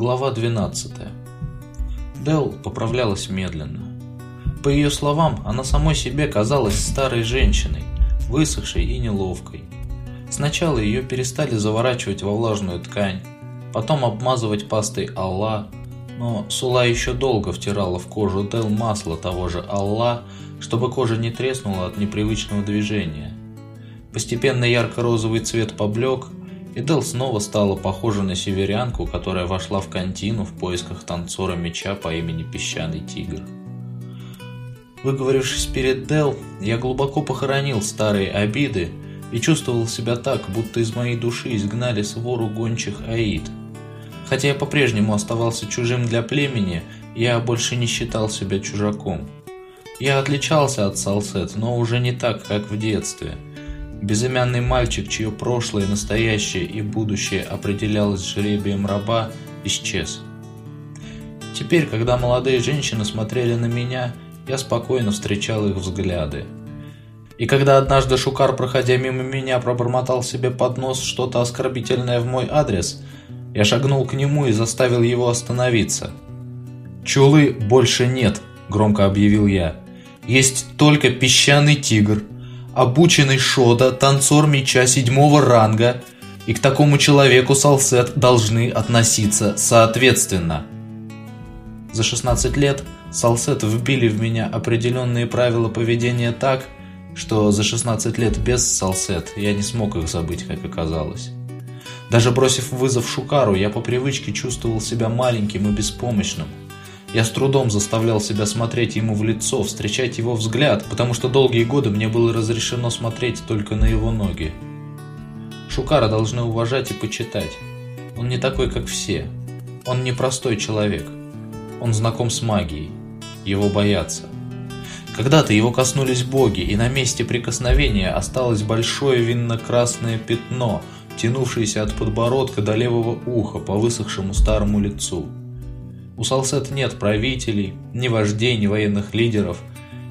Глава 12. Дел поправлялась медленно. По ее словам, она самой себе казалась старой женщиной, высохшей и неловкой. Сначала ее перестали заворачивать во влажную ткань, потом обмазывать пастой Алла, но Сула еще долго втирала в кожу Дел масло того же Алла, чтобы кожа не треснула от непривычного движения. Постепенно ярко-розовый цвет поблек, и Дел снова стала похожа на северянку, которая вошла в контину в поисках танцора меча по имени Песчаный Тигр. Выговорившись перед Дел, я глубоко похоронил старые обиды и чувствовал себя так, будто из моей души изгнали свору гончих аид. Хотя я по-прежнему оставался чужим для племени, я больше не считал себя чужаком. Я отличался от Салсет, но уже не так, как в детстве – Безымянный мальчик, чье прошлое, настоящее и будущее определялось жребием раба, исчез. Теперь, когда молодые женщины смотрели на меня, я спокойно встречал их взгляды. И когда однажды Шукар, проходя мимо меня, пробормотал себе под нос что-то оскорбительное в мой адрес, я шагнул к нему и заставил его остановиться. «Чулы больше нет», – громко объявил я. «Есть только песчаный тигр» обученный Шода, танцор меча седьмого ранга, и к такому человеку Салсет должны относиться соответственно. За 16 лет Салсет вбили в меня определенные правила поведения так, что за 16 лет без Салсет я не смог их забыть, как оказалось. Даже бросив вызов Шукару, я по привычке чувствовал себя маленьким и беспомощным – я с трудом заставлял себя смотреть ему в лицо, встречать его взгляд, потому что долгие годы мне было разрешено смотреть только на его ноги. Шукара должны уважать и почитать. Он не такой, как все. Он не простой человек. Он знаком с магией. Его боятся. Когда-то его коснулись боги, и на месте прикосновения осталось большое винно-красное пятно, тянувшееся от подбородка до левого уха по высохшему старому лицу. У Салсет нет правителей, ни вождей, ни военных лидеров.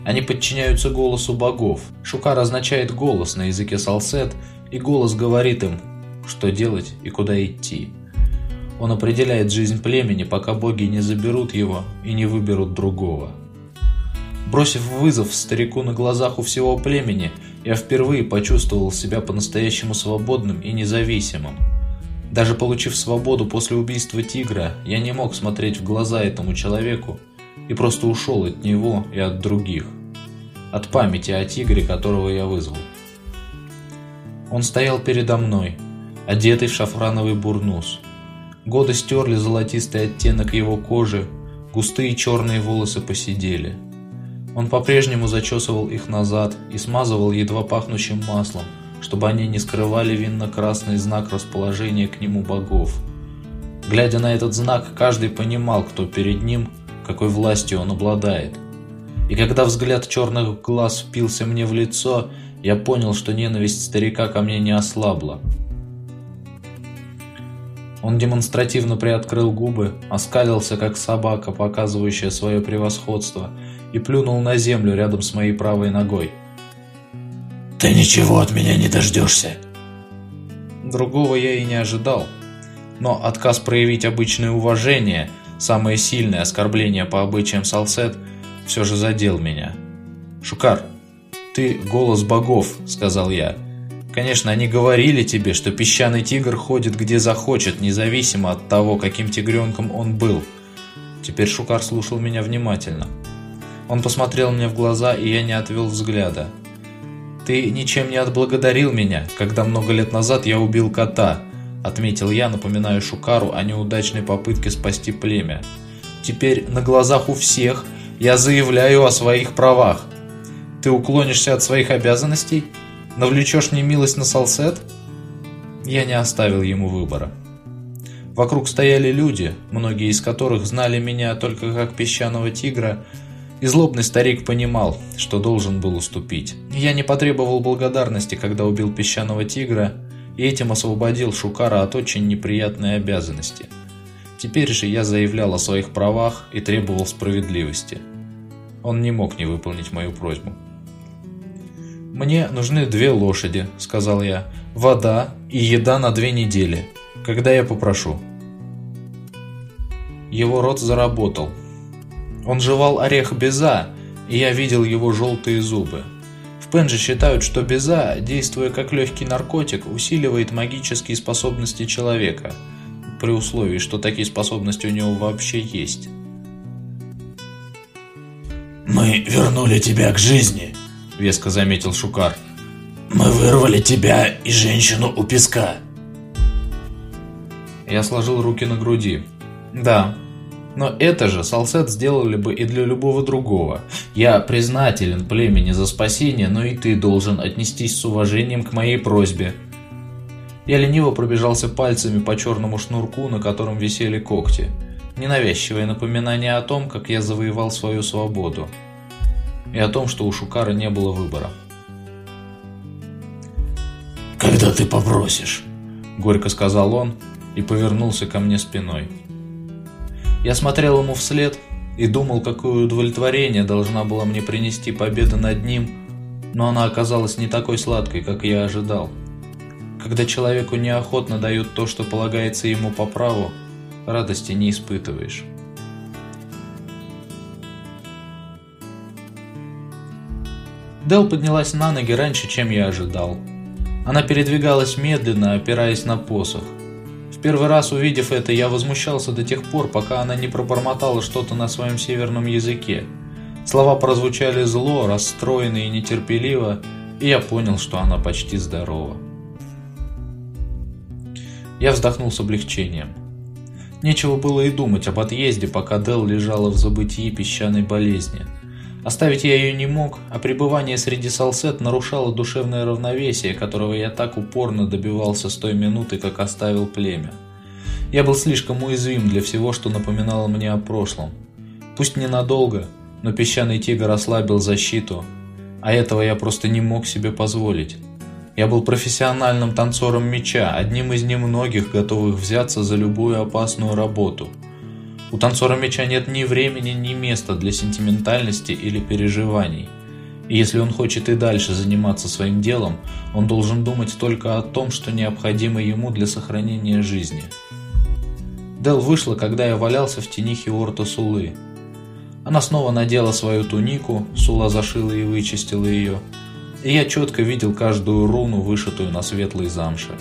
Они подчиняются голосу богов. Шукар означает голос на языке Салсет, и голос говорит им, что делать и куда идти. Он определяет жизнь племени, пока боги не заберут его и не выберут другого. Бросив вызов старику на глазах у всего племени, я впервые почувствовал себя по-настоящему свободным и независимым. Даже получив свободу после убийства тигра, я не мог смотреть в глаза этому человеку и просто ушел от него и от других. От памяти о тигре, которого я вызвал. Он стоял передо мной, одетый в шафрановый бурнус. Годы стерли золотистый оттенок его кожи, густые черные волосы посидели. Он по-прежнему зачесывал их назад и смазывал едва пахнущим маслом, чтобы они не скрывали винно-красный знак расположения к нему богов. Глядя на этот знак, каждый понимал, кто перед ним, какой властью он обладает. И когда взгляд черных глаз впился мне в лицо, я понял, что ненависть старика ко мне не ослабла. Он демонстративно приоткрыл губы, оскалился, как собака, показывающая свое превосходство, и плюнул на землю рядом с моей правой ногой – ты ничего от меня не дождешься. Другого я и не ожидал. Но отказ проявить обычное уважение, самое сильное оскорбление по обычаям Салсет, все же задел меня. «Шукар, ты голос богов», — сказал я. «Конечно, они говорили тебе, что песчаный тигр ходит где захочет, независимо от того, каким тигренком он был». Теперь Шукар слушал меня внимательно. Он посмотрел мне в глаза, и я не отвел взгляда. «Ты ничем не отблагодарил меня, когда много лет назад я убил кота», отметил я, напоминая Шукару о неудачной попытке спасти племя. «Теперь на глазах у всех я заявляю о своих правах. Ты уклонишься от своих обязанностей? Навлечешь мне милость на салсет?» Я не оставил ему выбора. Вокруг стояли люди, многие из которых знали меня только как песчаного тигра, и злобный старик понимал, что должен был уступить. Я не потребовал благодарности, когда убил песчаного тигра, и этим освободил Шукара от очень неприятной обязанности. Теперь же я заявлял о своих правах и требовал справедливости. Он не мог не выполнить мою просьбу. «Мне нужны две лошади», — сказал я, «вода и еда на две недели. Когда я попрошу?» Его рот заработал. Он жевал орех беза, и я видел его желтые зубы. В Пенже считают, что беза, действуя как легкий наркотик, усиливает магические способности человека, при условии, что такие способности у него вообще есть. «Мы вернули тебя к жизни», — веско заметил Шукар. «Мы вырвали тебя и женщину у песка». Я сложил руки на груди. «Да, но это же Салсет сделали бы и для любого другого. Я признателен племени за спасение, но и ты должен отнестись с уважением к моей просьбе. Я лениво пробежался пальцами по черному шнурку, на котором висели когти. Ненавязчивое напоминание о том, как я завоевал свою свободу. И о том, что у Шукара не было выбора. «Когда ты попросишь?» – горько сказал он и повернулся ко мне спиной. Я смотрел ему вслед и думал, какое удовлетворение должна была мне принести победа над ним, но она оказалась не такой сладкой, как я ожидал. Когда человеку неохотно дают то, что полагается ему по праву, радости не испытываешь. Дел поднялась на ноги раньше, чем я ожидал. Она передвигалась медленно, опираясь на посох. В первый раз увидев это, я возмущался до тех пор, пока она не пробормотала что-то на своем северном языке. Слова прозвучали зло, расстроенно и нетерпеливо, и я понял, что она почти здорова. Я вздохнул с облегчением. Нечего было и думать об отъезде, пока Дел лежала в забытии песчаной болезни. Оставить я ее не мог, а пребывание среди салсет нарушало душевное равновесие, которого я так упорно добивался с той минуты, как оставил племя. Я был слишком уязвим для всего, что напоминало мне о прошлом. Пусть ненадолго, но песчаный тигр ослабил защиту, а этого я просто не мог себе позволить. Я был профессиональным танцором меча, одним из немногих, готовых взяться за любую опасную работу – у танцора меча нет ни времени, ни места для сентиментальности или переживаний. И если он хочет и дальше заниматься своим делом, он должен думать только о том, что необходимо ему для сохранения жизни. Дел вышла, когда я валялся в тени Хиорта Сулы. Она снова надела свою тунику, Сула зашила и вычистила ее, и я четко видел каждую руну, вышитую на светлой замше.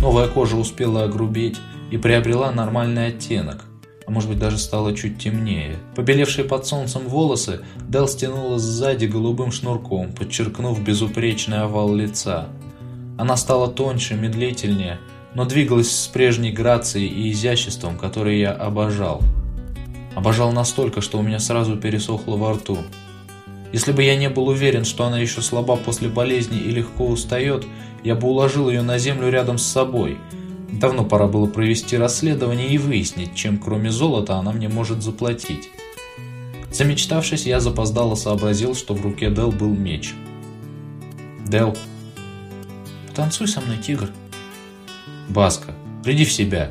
Новая кожа успела огрубеть и приобрела нормальный оттенок – а может быть даже стало чуть темнее. Побелевшие под солнцем волосы Дел стянула сзади голубым шнурком, подчеркнув безупречный овал лица. Она стала тоньше, медлительнее, но двигалась с прежней грацией и изяществом, которые я обожал. Обожал настолько, что у меня сразу пересохло во рту. Если бы я не был уверен, что она еще слаба после болезни и легко устает, я бы уложил ее на землю рядом с собой – Давно пора было провести расследование и выяснить, чем кроме золота она мне может заплатить. Замечтавшись, я запоздало сообразил, что в руке Дел был меч. Дел, потанцуй со мной, тигр. Баска, приди в себя.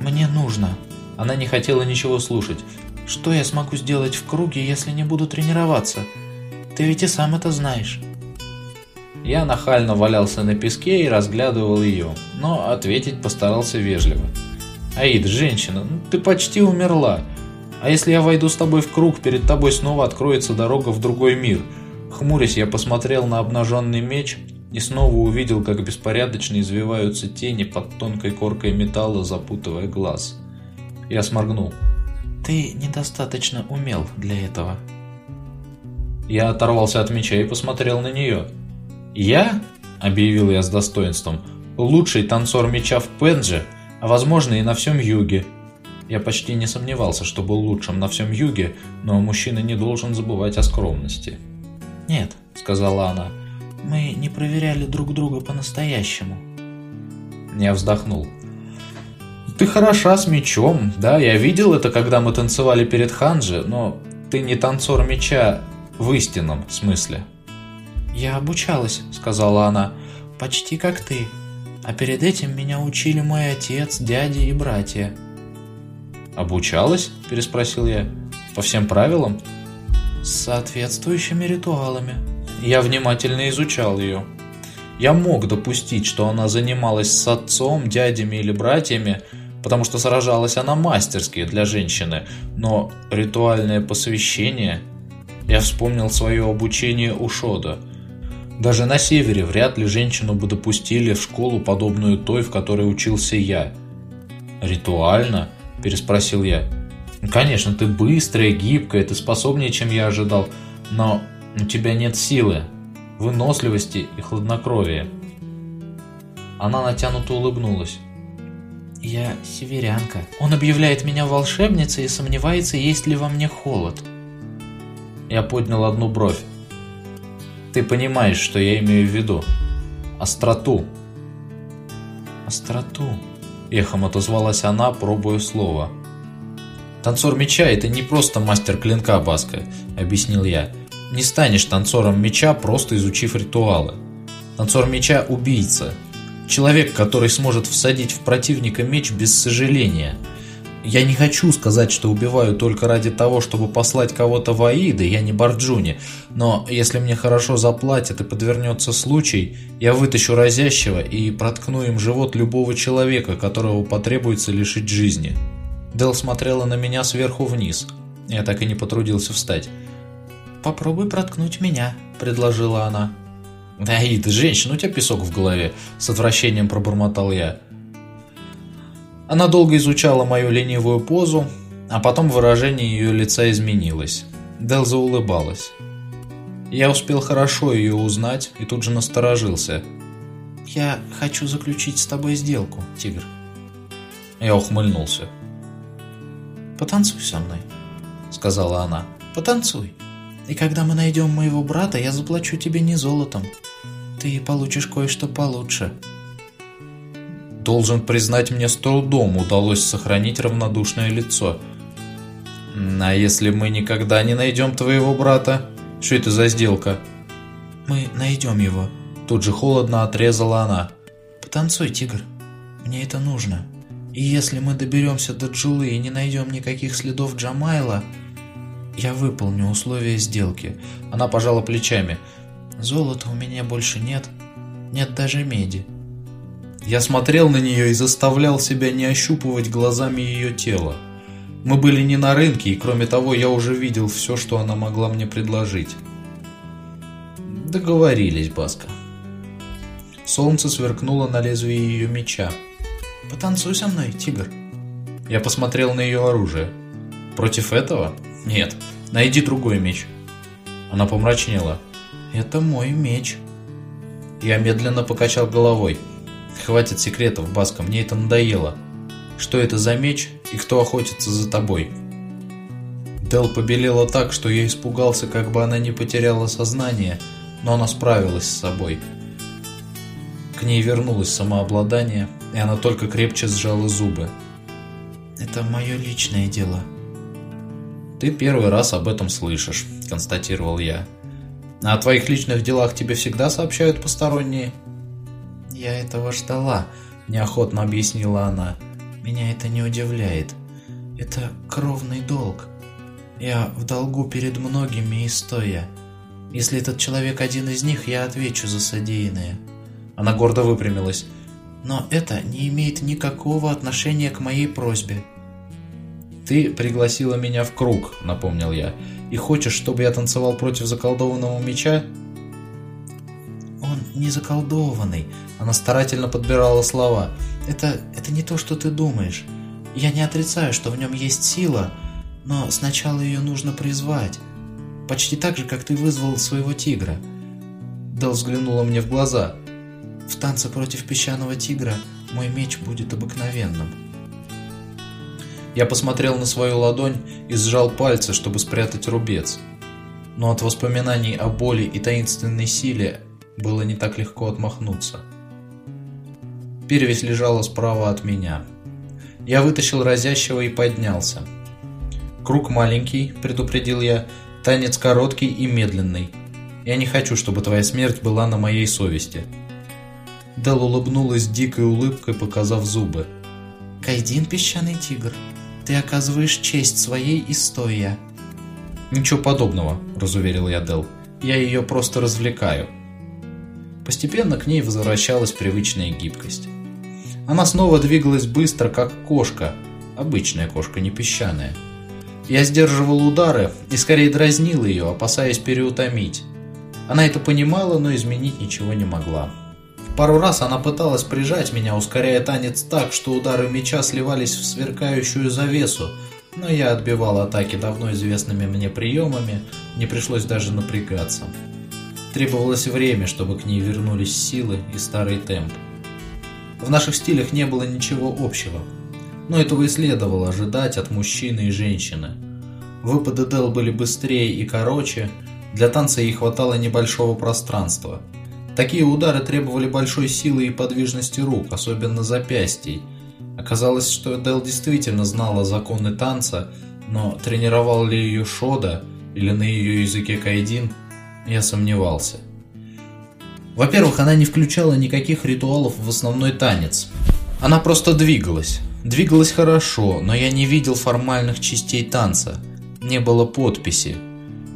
Мне нужно. Она не хотела ничего слушать. Что я смогу сделать в круге, если не буду тренироваться? Ты ведь и сам это знаешь. Я нахально валялся на песке и разглядывал ее, но ответить постарался вежливо. «Аид, женщина, ну ты почти умерла. А если я войду с тобой в круг, перед тобой снова откроется дорога в другой мир?» Хмурясь, я посмотрел на обнаженный меч и снова увидел, как беспорядочно извиваются тени под тонкой коркой металла, запутывая глаз. Я сморгнул. «Ты недостаточно умел для этого». Я оторвался от меча и посмотрел на нее. «Я?» – объявил я с достоинством. «Лучший танцор меча в Пендже, а возможно и на всем юге». Я почти не сомневался, что был лучшим на всем юге, но мужчина не должен забывать о скромности. «Нет», – сказала она, – «мы не проверяли друг друга по-настоящему». Я вздохнул. «Ты хороша с мечом, да, я видел это, когда мы танцевали перед Ханджи, но ты не танцор меча в истинном смысле». «Я обучалась», — сказала она, — «почти как ты. А перед этим меня учили мой отец, дяди и братья». «Обучалась?» – переспросил я. «По всем правилам?» «С соответствующими ритуалами». Я внимательно изучал ее. Я мог допустить, что она занималась с отцом, дядями или братьями, потому что сражалась она мастерски для женщины, но ритуальное посвящение... Я вспомнил свое обучение у Шода. Даже на севере вряд ли женщину бы допустили в школу, подобную той, в которой учился я. «Ритуально?» – переспросил я. «Конечно, ты быстрая, гибкая, ты способнее, чем я ожидал, но у тебя нет силы, выносливости и хладнокровия». Она натянуто улыбнулась. «Я северянка. Он объявляет меня волшебницей и сомневается, есть ли во мне холод». Я поднял одну бровь. «Ты понимаешь, что я имею в виду? Остроту». «Остроту», — эхом отозвалась она, пробуя слово. «Танцор меча — это не просто мастер клинка, Баска», — объяснил я. «Не станешь танцором меча, просто изучив ритуалы. Танцор меча — убийца, Человек, который сможет всадить в противника меч без сожаления. Я не хочу сказать, что убиваю только ради того, чтобы послать кого-то в Аиды, я не Барджуни, но если мне хорошо заплатят и подвернется случай, я вытащу разящего и проткну им живот любого человека, которого потребуется лишить жизни. Дел смотрела на меня сверху вниз. Я так и не потрудился встать. «Попробуй проткнуть меня», — предложила она. «Да, Ида, женщина, у тебя песок в голове!» С отвращением пробормотал я. Она долго изучала мою ленивую позу, а потом выражение ее лица изменилось. Делза улыбалась. Я успел хорошо ее узнать и тут же насторожился. «Я хочу заключить с тобой сделку, тигр». Я ухмыльнулся. «Потанцуй со мной», — сказала она. «Потанцуй. И когда мы найдем моего брата, я заплачу тебе не золотом, ты получишь кое-что получше. Должен признать, мне с трудом удалось сохранить равнодушное лицо. А если мы никогда не найдем твоего брата? Что это за сделка? Мы найдем его. Тут же холодно отрезала она. Потанцуй, тигр. Мне это нужно. И если мы доберемся до Джулы и не найдем никаких следов Джамайла, я выполню условия сделки. Она пожала плечами. Золота у меня больше нет, нет даже меди. Я смотрел на нее и заставлял себя не ощупывать глазами ее тело. Мы были не на рынке, и кроме того, я уже видел все, что она могла мне предложить. Договорились, Баска. Солнце сверкнуло на лезвие ее меча. «Потанцуй со мной, тигр». Я посмотрел на ее оружие. «Против этого? Нет. Найди другой меч». Она помрачнела. Это мой меч. Я медленно покачал головой. Хватит секретов, Баска, мне это надоело. Что это за меч и кто охотится за тобой? Дел побелела так, что я испугался, как бы она не потеряла сознание, но она справилась с собой. К ней вернулось самообладание, и она только крепче сжала зубы. «Это мое личное дело». «Ты первый раз об этом слышишь», – констатировал я. А о твоих личных делах тебе всегда сообщают посторонние?» «Я этого ждала», – неохотно объяснила она. «Меня это не удивляет. Это кровный долг. Я в долгу перед многими и стоя. Если этот человек один из них, я отвечу за содеянное». Она гордо выпрямилась. «Но это не имеет никакого отношения к моей просьбе». «Ты пригласила меня в круг», — напомнил я. И хочешь, чтобы я танцевал против заколдованного меча?» «Он не заколдованный», — она старательно подбирала слова. «Это, это не то, что ты думаешь. Я не отрицаю, что в нем есть сила, но сначала ее нужно призвать. Почти так же, как ты вызвал своего тигра». Дел взглянула мне в глаза. «В танце против песчаного тигра мой меч будет обыкновенным». Я посмотрел на свою ладонь и сжал пальцы, чтобы спрятать рубец. Но от воспоминаний о боли и таинственной силе было не так легко отмахнуться. Перевесь лежала справа от меня. Я вытащил разящего и поднялся. «Круг маленький», — предупредил я, — «танец короткий и медленный. Я не хочу, чтобы твоя смерть была на моей совести». Дел улыбнулась дикой улыбкой, показав зубы. «Кайдин, песчаный тигр», ты оказываешь честь своей истоя. Ничего подобного, разуверил я Дел. Я ее просто развлекаю. Постепенно к ней возвращалась привычная гибкость. Она снова двигалась быстро, как кошка. Обычная кошка, не песчаная. Я сдерживал удары и скорее дразнил ее, опасаясь переутомить. Она это понимала, но изменить ничего не могла. Пару раз она пыталась прижать меня, ускоряя танец так, что удары меча сливались в сверкающую завесу, но я отбивал атаки давно известными мне приемами, не пришлось даже напрягаться. Требовалось время, чтобы к ней вернулись силы и старый темп. В наших стилях не было ничего общего, но этого и следовало ожидать от мужчины и женщины. Выпады Дел были быстрее и короче, для танца ей хватало небольшого пространства – Такие удары требовали большой силы и подвижности рук, особенно запястий. Оказалось, что Дел действительно знала законы танца, но тренировал ли ее Шода или на ее языке Кайдин, я сомневался. Во-первых, она не включала никаких ритуалов в основной танец. Она просто двигалась. Двигалась хорошо, но я не видел формальных частей танца. Не было подписи.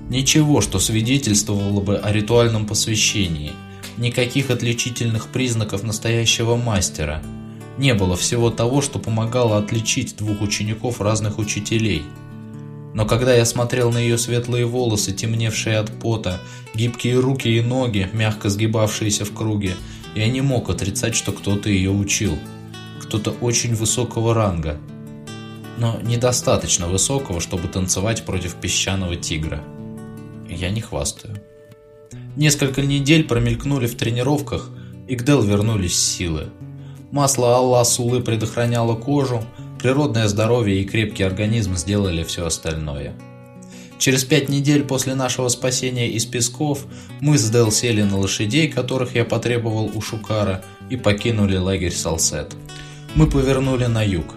Ничего, что свидетельствовало бы о ритуальном посвящении – никаких отличительных признаков настоящего мастера. Не было всего того, что помогало отличить двух учеников разных учителей. Но когда я смотрел на ее светлые волосы, темневшие от пота, гибкие руки и ноги, мягко сгибавшиеся в круге, я не мог отрицать, что кто-то ее учил. Кто-то очень высокого ранга. Но недостаточно высокого, чтобы танцевать против песчаного тигра. Я не хвастаю. Несколько недель промелькнули в тренировках, и к Дел вернулись силы. Масло Алла Сулы предохраняло кожу, природное здоровье и крепкий организм сделали все остальное. Через пять недель после нашего спасения из песков мы с Дел сели на лошадей, которых я потребовал у Шукара, и покинули лагерь Салсет. Мы повернули на юг.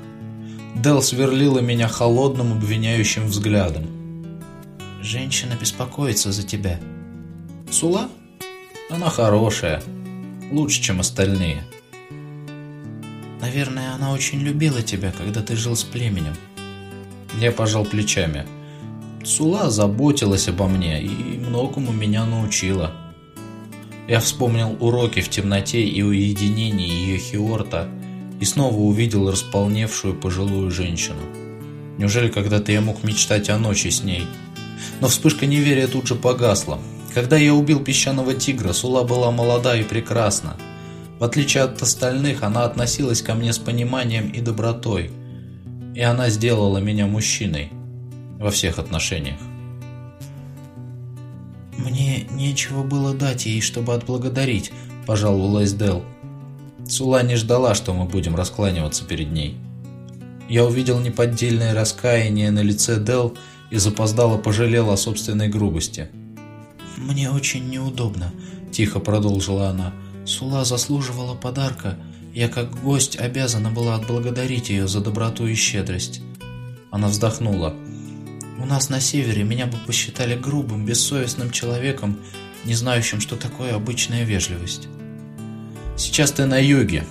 Дел сверлила меня холодным обвиняющим взглядом. «Женщина беспокоится за тебя», Сула? Она хорошая. Лучше, чем остальные. Наверное, она очень любила тебя, когда ты жил с племенем. Я пожал плечами. Сула заботилась обо мне и многому меня научила. Я вспомнил уроки в темноте и уединении ее Хиорта и снова увидел располневшую пожилую женщину. Неужели когда-то я мог мечтать о ночи с ней? Но вспышка неверия тут же погасла. Когда я убил песчаного тигра, Сула была молода и прекрасна. В отличие от остальных, она относилась ко мне с пониманием и добротой. И она сделала меня мужчиной. Во всех отношениях. «Мне нечего было дать ей, чтобы отблагодарить», – пожаловалась Дел. Сула не ждала, что мы будем раскланиваться перед ней. Я увидел неподдельное раскаяние на лице Дел и запоздало пожалел о собственной грубости – «Мне очень неудобно», – тихо продолжила она. «Сула заслуживала подарка. Я как гость обязана была отблагодарить ее за доброту и щедрость». Она вздохнула. «У нас на севере меня бы посчитали грубым, бессовестным человеком, не знающим, что такое обычная вежливость». «Сейчас ты на юге.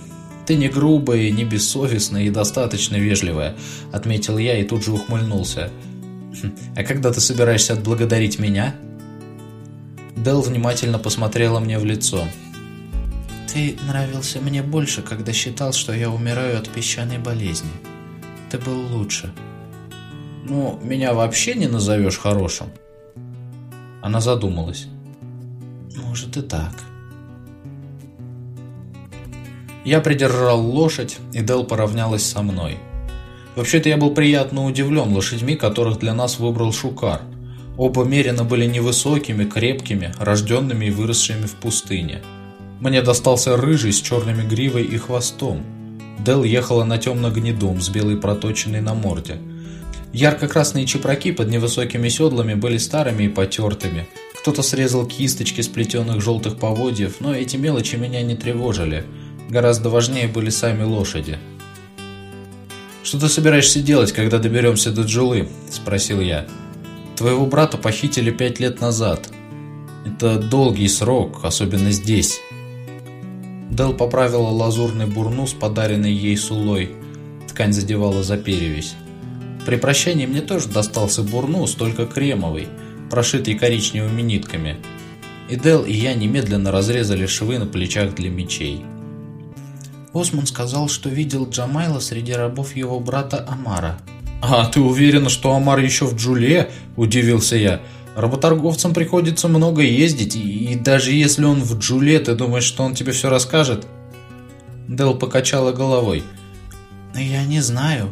Ты не грубая, не бессовестная и достаточно вежливая», – отметил я и тут же ухмыльнулся. «Хм, «А когда ты собираешься отблагодарить меня?» Дел внимательно посмотрела мне в лицо. «Ты нравился мне больше, когда считал, что я умираю от песчаной болезни. Ты был лучше». «Ну, меня вообще не назовешь хорошим?» Она задумалась. «Может и так». Я придержал лошадь, и Дел поравнялась со мной. Вообще-то я был приятно удивлен лошадьми, которых для нас выбрал Шукар – Оба Мерина были невысокими, крепкими, рожденными и выросшими в пустыне. Мне достался рыжий с черными гривой и хвостом. Дел ехала на темно-гнедом с белой проточенной на морде. Ярко-красные чепраки под невысокими седлами были старыми и потертыми. Кто-то срезал кисточки сплетенных желтых поводьев, но эти мелочи меня не тревожили. Гораздо важнее были сами лошади. «Что ты собираешься делать, когда доберемся до Джулы?» – спросил я. Твоего брата похитили пять лет назад. Это долгий срок, особенно здесь. Дел поправила лазурный бурнус, подаренный ей сулой. Ткань задевала за перевязь. При прощании мне тоже достался бурнус, только кремовый, прошитый коричневыми нитками. И Дел и я немедленно разрезали швы на плечах для мечей. Осман сказал, что видел Джамайла среди рабов его брата Амара. «А ты уверена, что Амар еще в Джуле?» – удивился я. «Работорговцам приходится много ездить, и, и даже если он в Джуле, ты думаешь, что он тебе все расскажет?» Дел покачала головой. «Я не знаю,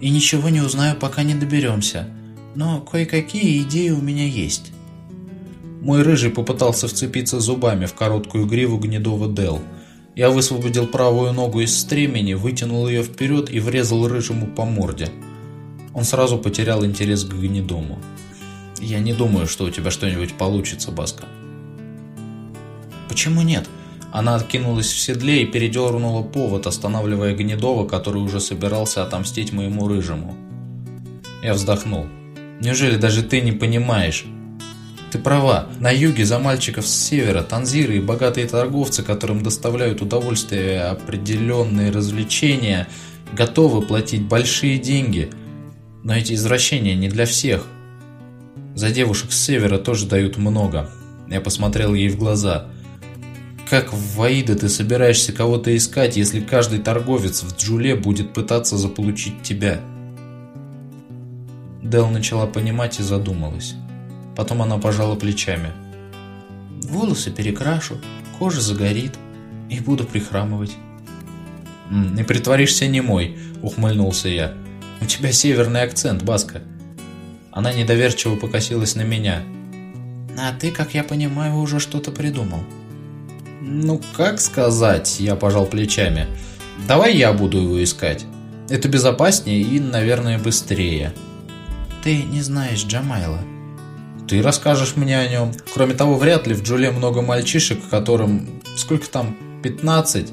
и ничего не узнаю, пока не доберемся, но кое-какие идеи у меня есть». Мой рыжий попытался вцепиться зубами в короткую гриву гнедого Дел. Я высвободил правую ногу из стремени, вытянул ее вперед и врезал рыжему по морде. Он сразу потерял интерес к гнедому. «Я не думаю, что у тебя что-нибудь получится, Баска». «Почему нет?» Она откинулась в седле и передернула повод, останавливая Гнедова, который уже собирался отомстить моему рыжему. Я вздохнул. «Неужели даже ты не понимаешь?» Ты права, на юге за мальчиков с севера танзиры и богатые торговцы, которым доставляют удовольствие определенные развлечения, готовы платить большие деньги. Но эти извращения не для всех. За девушек с севера тоже дают много. Я посмотрел ей в глаза. Как в Ваида ты собираешься кого-то искать, если каждый торговец в Джуле будет пытаться заполучить тебя? Дел начала понимать и задумалась. Потом она пожала плечами. Волосы перекрашу, кожа загорит и буду прихрамывать. «Не притворишься немой», — ухмыльнулся я. «У тебя северный акцент, Баска». Она недоверчиво покосилась на меня. «А ты, как я понимаю, уже что-то придумал». «Ну, как сказать?» – я пожал плечами. «Давай я буду его искать. Это безопаснее и, наверное, быстрее». «Ты не знаешь Джамайла?» Ты расскажешь мне о нем. Кроме того, вряд ли в Джуле много мальчишек, которым... Сколько там? 15?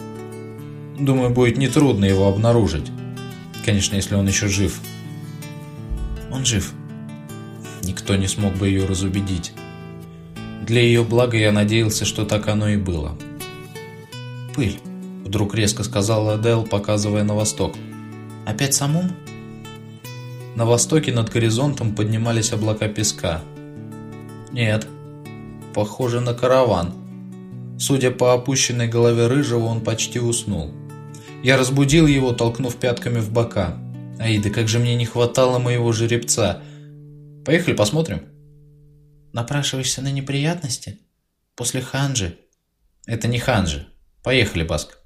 Думаю, будет нетрудно его обнаружить. Конечно, если он еще жив. Он жив. Никто не смог бы ее разубедить. Для ее блага я надеялся, что так оно и было. «Пыль», — вдруг резко сказала Адел, показывая на восток. «Опять самум?» На востоке над горизонтом поднимались облака песка. Нет. Похоже на караван. Судя по опущенной голове рыжего, он почти уснул. Я разбудил его, толкнув пятками в бока. Аида, как же мне не хватало моего жеребца. Поехали посмотрим. Напрашиваешься на неприятности? После ханжи? Это не ханжи. Поехали, Баск.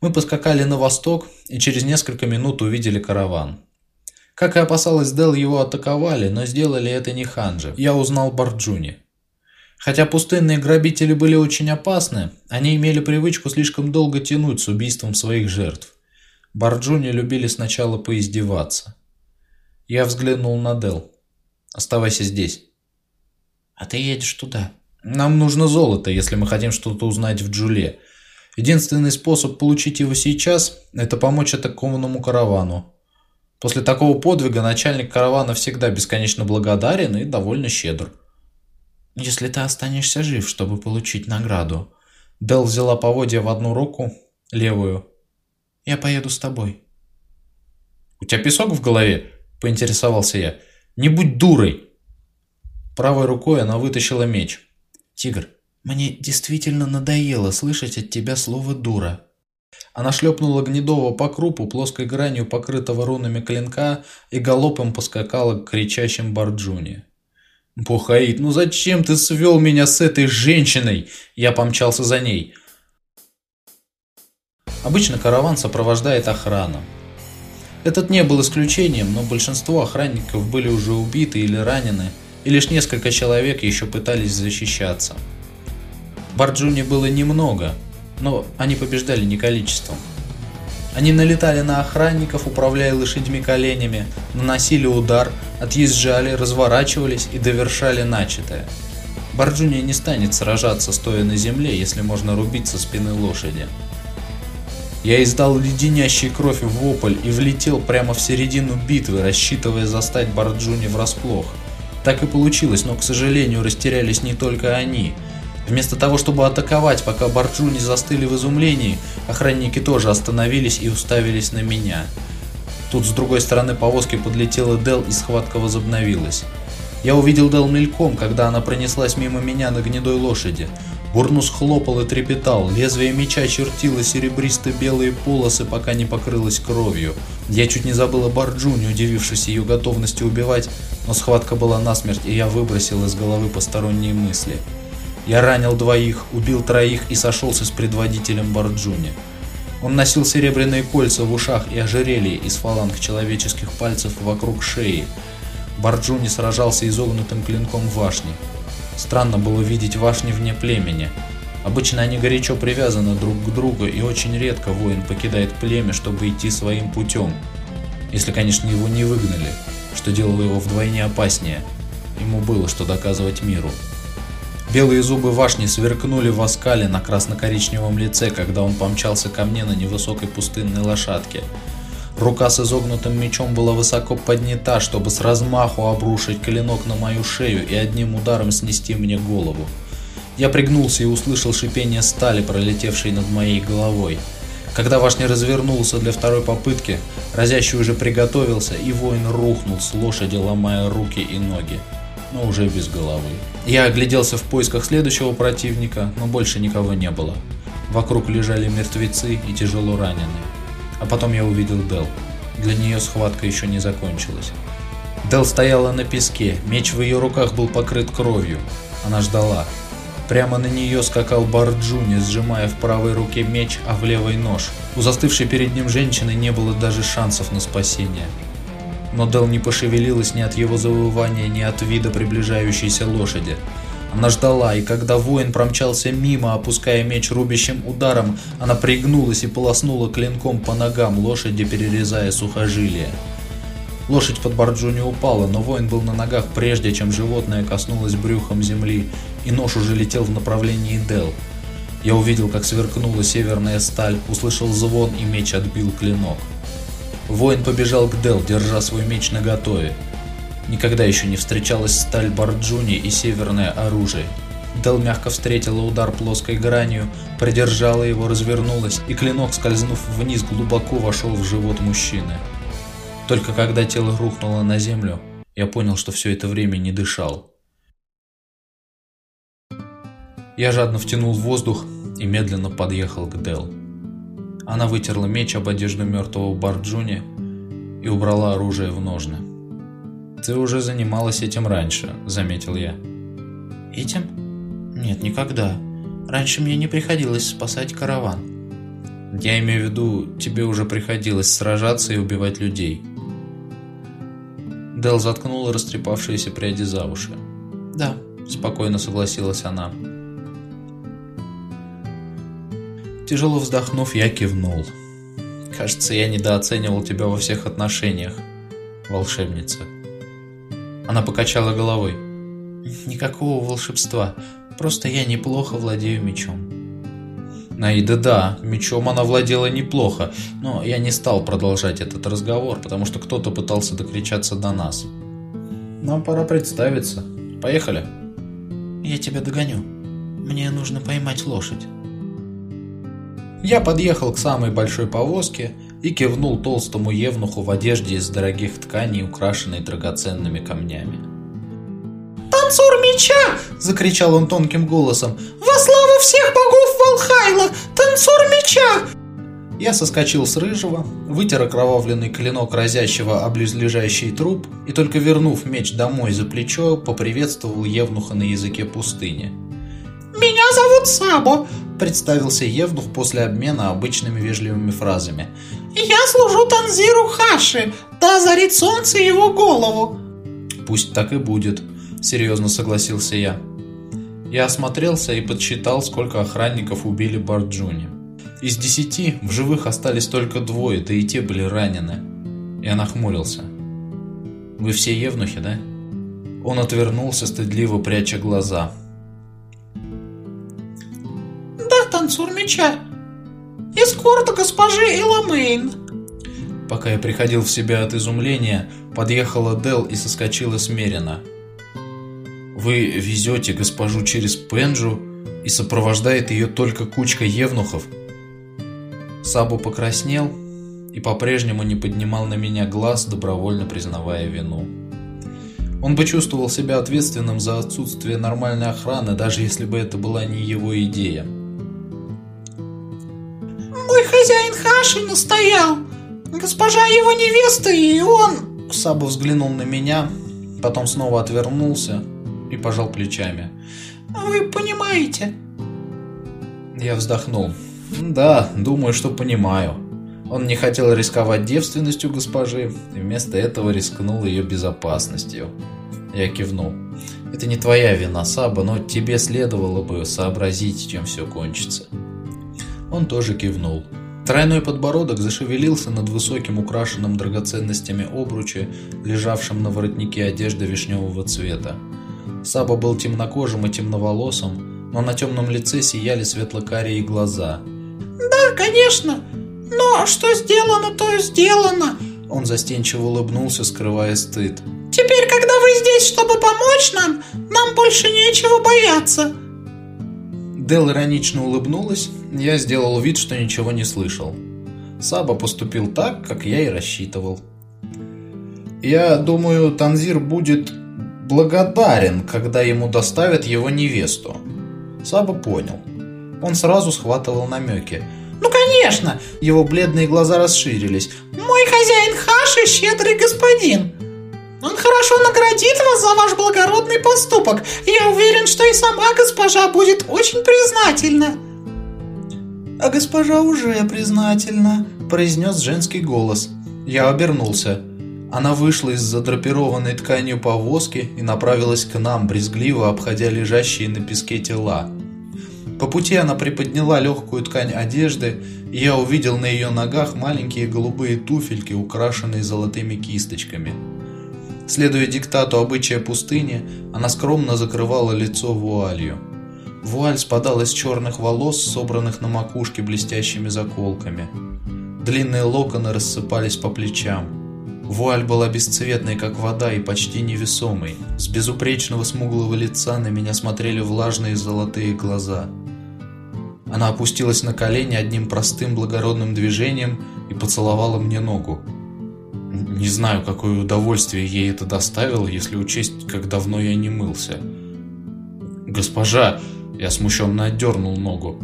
Мы поскакали на восток и через несколько минут увидели караван. Как и опасалась Дел, его атаковали, но сделали это не ханжи. Я узнал Барджуни. Хотя пустынные грабители были очень опасны, они имели привычку слишком долго тянуть с убийством своих жертв. Барджуни любили сначала поиздеваться. Я взглянул на Дел. «Оставайся здесь». «А ты едешь туда?» «Нам нужно золото, если мы хотим что-то узнать в Джуле. Единственный способ получить его сейчас – это помочь атакованному каравану. После такого подвига начальник каравана всегда бесконечно благодарен и довольно щедр. «Если ты останешься жив, чтобы получить награду». Дел взяла поводья в одну руку, левую. «Я поеду с тобой». «У тебя песок в голове?» – поинтересовался я. «Не будь дурой!» Правой рукой она вытащила меч. «Тигр, мне действительно надоело слышать от тебя слово «дура». Она шлепнула Гнедова по крупу, плоской гранью покрытого рунами клинка, и галопом поскакала к кричащим Барджуне. «Бухаид, ну зачем ты свел меня с этой женщиной?» Я помчался за ней. Обычно караван сопровождает охрана. Этот не был исключением, но большинство охранников были уже убиты или ранены, и лишь несколько человек еще пытались защищаться. Барджуни было немного – но они побеждали не количеством. Они налетали на охранников, управляя лошадьми коленями, наносили удар, отъезжали, разворачивались и довершали начатое. Барджуния не станет сражаться, стоя на земле, если можно рубить со спины лошади. Я издал леденящий кровь вопль и влетел прямо в середину битвы, рассчитывая застать Барджуни врасплох. Так и получилось, но, к сожалению, растерялись не только они – Вместо того, чтобы атаковать, пока Барджуни застыли в изумлении, охранники тоже остановились и уставились на меня. Тут с другой стороны повозки подлетела Дел и схватка возобновилась. Я увидел Дел мельком, когда она пронеслась мимо меня на гнедой лошади. Бурнус хлопал и трепетал, лезвие меча чертило серебристо-белые полосы, пока не покрылось кровью. Я чуть не забыл о Барджуне, удивившись ее готовности убивать, но схватка была насмерть, и я выбросил из головы посторонние мысли. Я ранил двоих, убил троих и сошелся с предводителем Барджуни. Он носил серебряные кольца в ушах и ожерелье из фаланг человеческих пальцев вокруг шеи. Барджуни сражался изогнутым клинком вашни. Странно было видеть вашни вне племени. Обычно они горячо привязаны друг к другу, и очень редко воин покидает племя, чтобы идти своим путем. Если, конечно, его не выгнали, что делало его вдвойне опаснее. Ему было что доказывать миру. Белые зубы Вашни сверкнули в оскале на красно-коричневом лице, когда он помчался ко мне на невысокой пустынной лошадке. Рука с изогнутым мечом была высоко поднята, чтобы с размаху обрушить клинок на мою шею и одним ударом снести мне голову. Я пригнулся и услышал шипение стали, пролетевшей над моей головой. Когда Вашни развернулся для второй попытки, разящий уже приготовился, и воин рухнул с лошади, ломая руки и ноги но уже без головы. Я огляделся в поисках следующего противника, но больше никого не было. Вокруг лежали мертвецы и тяжело раненые. А потом я увидел Дел. Для нее схватка еще не закончилась. Дел стояла на песке, меч в ее руках был покрыт кровью. Она ждала. Прямо на нее скакал Барджуни, сжимая в правой руке меч, а в левой нож. У застывшей перед ним женщины не было даже шансов на спасение но Дел не пошевелилась ни от его завывания, ни от вида приближающейся лошади. Она ждала, и когда воин промчался мимо, опуская меч рубящим ударом, она пригнулась и полоснула клинком по ногам лошади, перерезая сухожилия. Лошадь под Барджуни упала, но воин был на ногах прежде, чем животное коснулось брюхом земли, и нож уже летел в направлении Дел. Я увидел, как сверкнула северная сталь, услышал звон, и меч отбил клинок. Воин побежал к Дел, держа свой меч наготове. Никогда еще не встречалась сталь Барджуни и северное оружие. Дел мягко встретила удар плоской гранью, продержала его, развернулась, и клинок, скользнув вниз, глубоко вошел в живот мужчины. Только когда тело рухнуло на землю, я понял, что все это время не дышал. Я жадно втянул воздух и медленно подъехал к Дел. Она вытерла меч об одежду мертвого Барджуни и убрала оружие в ножны. «Ты уже занималась этим раньше», — заметил я. «Этим? Нет, никогда. Раньше мне не приходилось спасать караван». «Я имею в виду, тебе уже приходилось сражаться и убивать людей». Дел заткнула растрепавшиеся пряди за уши. «Да», — спокойно согласилась она. Тяжело вздохнув, я кивнул. Кажется, я недооценивал тебя во всех отношениях, волшебница. Она покачала головой. Никакого волшебства, просто я неплохо владею мечом. Наида, да, мечом она владела неплохо, но я не стал продолжать этот разговор, потому что кто-то пытался докричаться до нас. Нам пора представиться. Поехали. Я тебя догоню. Мне нужно поймать лошадь. Я подъехал к самой большой повозке и кивнул толстому евнуху в одежде из дорогих тканей, украшенной драгоценными камнями. «Танцор меча!» – закричал он тонким голосом. «Во славу всех богов Волхайла! Танцор меча!» Я соскочил с рыжего, вытер окровавленный клинок разящего об близлежащий труп и только вернув меч домой за плечо, поприветствовал Евнуха на языке пустыни. «Меня зовут Сабо представился Евнух после обмена обычными вежливыми фразами. «Я служу Танзиру Хаши, да озарит солнце его голову!» «Пусть так и будет», — серьезно согласился я. Я осмотрелся и подсчитал, сколько охранников убили Барджуни. Из десяти в живых остались только двое, да и те были ранены. Я нахмурился. «Вы все евнухи, да?» Он отвернулся, стыдливо пряча глаза. танцор меча. Эскорта госпожи Эламейн. Пока я приходил в себя от изумления, подъехала Дел и соскочила смеренно. Вы везете госпожу через Пенджу и сопровождает ее только кучка евнухов? Сабу покраснел и по-прежнему не поднимал на меня глаз, добровольно признавая вину. Он бы чувствовал себя ответственным за отсутствие нормальной охраны, даже если бы это была не его идея. «Мой хозяин Хаши настоял. Госпожа его невеста, и он...» Саба взглянул на меня, потом снова отвернулся и пожал плечами. «Вы понимаете?» Я вздохнул. «Да, думаю, что понимаю». Он не хотел рисковать девственностью госпожи, и вместо этого рискнул ее безопасностью. Я кивнул. «Это не твоя вина, Саба, но тебе следовало бы сообразить, чем все кончится». Он тоже кивнул. Тройной подбородок зашевелился над высоким украшенным драгоценностями обруче, лежавшим на воротнике одежды вишневого цвета. Саба был темнокожим и темноволосым, но на темном лице сияли светло-карие глаза. «Да, конечно, но что сделано, то сделано!» Он застенчиво улыбнулся, скрывая стыд. «Теперь, когда вы здесь, чтобы помочь нам, нам больше нечего бояться!» Дел иронично улыбнулась, я сделал вид, что ничего не слышал. Саба поступил так, как я и рассчитывал. Я думаю, Танзир будет благодарен, когда ему доставят его невесту. Саба понял. Он сразу схватывал намеки. «Ну, конечно!» Его бледные глаза расширились. «Мой хозяин Хаши – щедрый господин. Он хорошо наградит вас за ваш благородный поступок. Я уверен, что и сама госпожа будет очень признательна». «А госпожа уже признательна», – произнес женский голос. Я обернулся. Она вышла из задрапированной тканью повозки и направилась к нам, брезгливо обходя лежащие на песке тела. По пути она приподняла легкую ткань одежды, и я увидел на ее ногах маленькие голубые туфельки, украшенные золотыми кисточками. Следуя диктату обычая пустыни, она скромно закрывала лицо вуалью. Вуаль спадала из черных волос, собранных на макушке блестящими заколками. Длинные локоны рассыпались по плечам. Вуаль была бесцветной, как вода, и почти невесомой. С безупречного смуглого лица на меня смотрели влажные золотые глаза. Она опустилась на колени одним простым благородным движением и поцеловала мне ногу. Не знаю, какое удовольствие ей это доставило, если учесть, как давно я не мылся. «Госпожа!» Я смущенно отдернул ногу.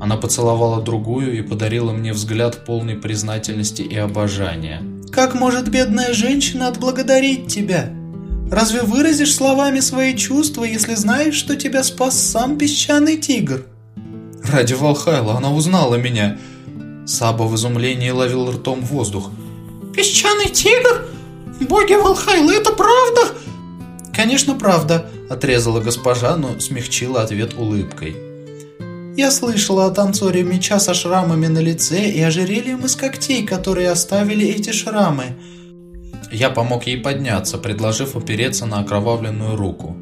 Она поцеловала другую и подарила мне взгляд полной признательности и обожания. Как может бедная женщина отблагодарить тебя? Разве выразишь словами свои чувства, если знаешь, что тебя спас сам песчаный тигр? Ради Валхайла она узнала меня. Саба в изумлении ловил ртом воздух. Песчаный тигр? Боги Валхайла, это правда? Конечно, правда, отрезала госпожа, но смягчила ответ улыбкой. Я слышала о танцоре меча со шрамами на лице и ожерельем из когтей, которые оставили эти шрамы. Я помог ей подняться, предложив опереться на окровавленную руку.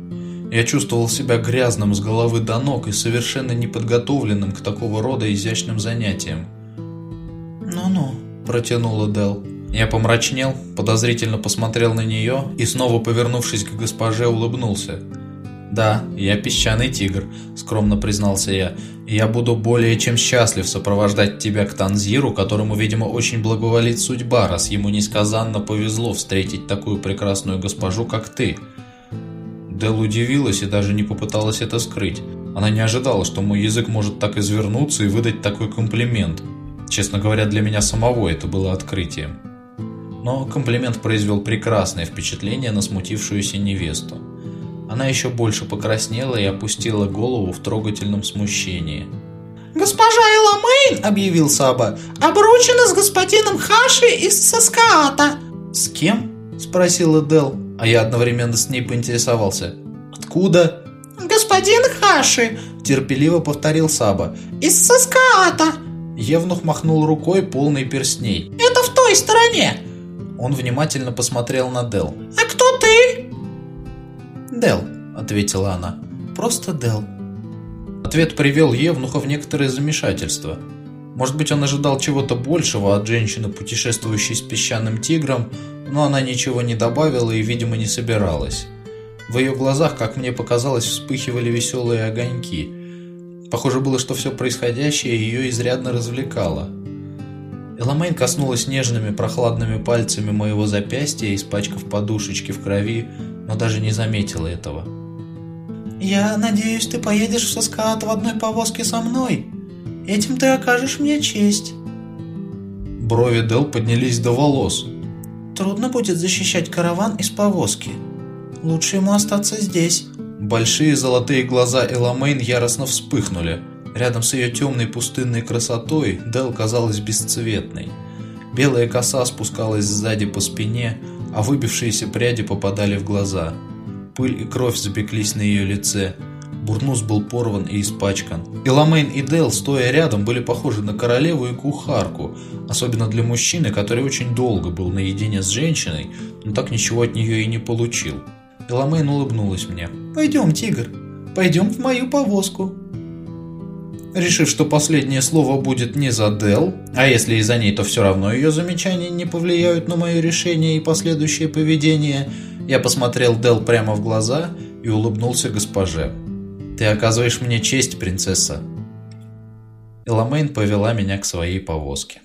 Я чувствовал себя грязным с головы до ног и совершенно неподготовленным к такого рода изящным занятиям. «Ну-ну», – протянула Дел. Я помрачнел, подозрительно посмотрел на нее и, снова повернувшись к госпоже, улыбнулся. «Да, я песчаный тигр», — скромно признался я. «И я буду более чем счастлив сопровождать тебя к Танзиру, которому, видимо, очень благоволит судьба, раз ему несказанно повезло встретить такую прекрасную госпожу, как ты». Дел удивилась и даже не попыталась это скрыть. Она не ожидала, что мой язык может так извернуться и выдать такой комплимент. Честно говоря, для меня самого это было открытием. Но комплимент произвел прекрасное впечатление на смутившуюся невесту. Она еще больше покраснела и опустила голову в трогательном смущении. «Госпожа Эламейн», — объявил Саба, — «обручена с господином Хаши из Саскаата». «С кем?» — спросила Дел, а я одновременно с ней поинтересовался. «Откуда?» «Господин Хаши», — терпеливо повторил Саба. «Из Саскаата». Евнух махнул рукой, полной перстней. «Это в той стороне». Он внимательно посмотрел на Дел. «А кто ты?» «Дел», — ответила она. «Просто Дел». Ответ привел Евнуха в некоторое замешательство. Может быть, он ожидал чего-то большего от женщины, путешествующей с песчаным тигром, но она ничего не добавила и, видимо, не собиралась. В ее глазах, как мне показалось, вспыхивали веселые огоньки. Похоже было, что все происходящее ее изрядно развлекало. Эламейн коснулась нежными прохладными пальцами моего запястья, испачкав подушечки в крови, но даже не заметила этого. «Я надеюсь, ты поедешь в Соскаат в одной повозке со мной. Этим ты окажешь мне честь». Брови Дел поднялись до волос. «Трудно будет защищать караван из повозки. Лучше ему остаться здесь». Большие золотые глаза Эламейн яростно вспыхнули. Рядом с ее темной пустынной красотой Дел казалась бесцветной. Белая коса спускалась сзади по спине, а выбившиеся пряди попадали в глаза. Пыль и кровь запеклись на ее лице. Бурнус был порван и испачкан. Иламейн и Дел, стоя рядом, были похожи на королеву и кухарку, особенно для мужчины, который очень долго был наедине с женщиной, но так ничего от нее и не получил. Иламейн улыбнулась мне. «Пойдем, тигр, пойдем в мою повозку». Решив, что последнее слово будет не за Дел, а если и за ней, то все равно ее замечания не повлияют на мое решение и последующее поведение, я посмотрел Дел прямо в глаза и улыбнулся госпоже. «Ты оказываешь мне честь, принцесса». Эламейн повела меня к своей повозке.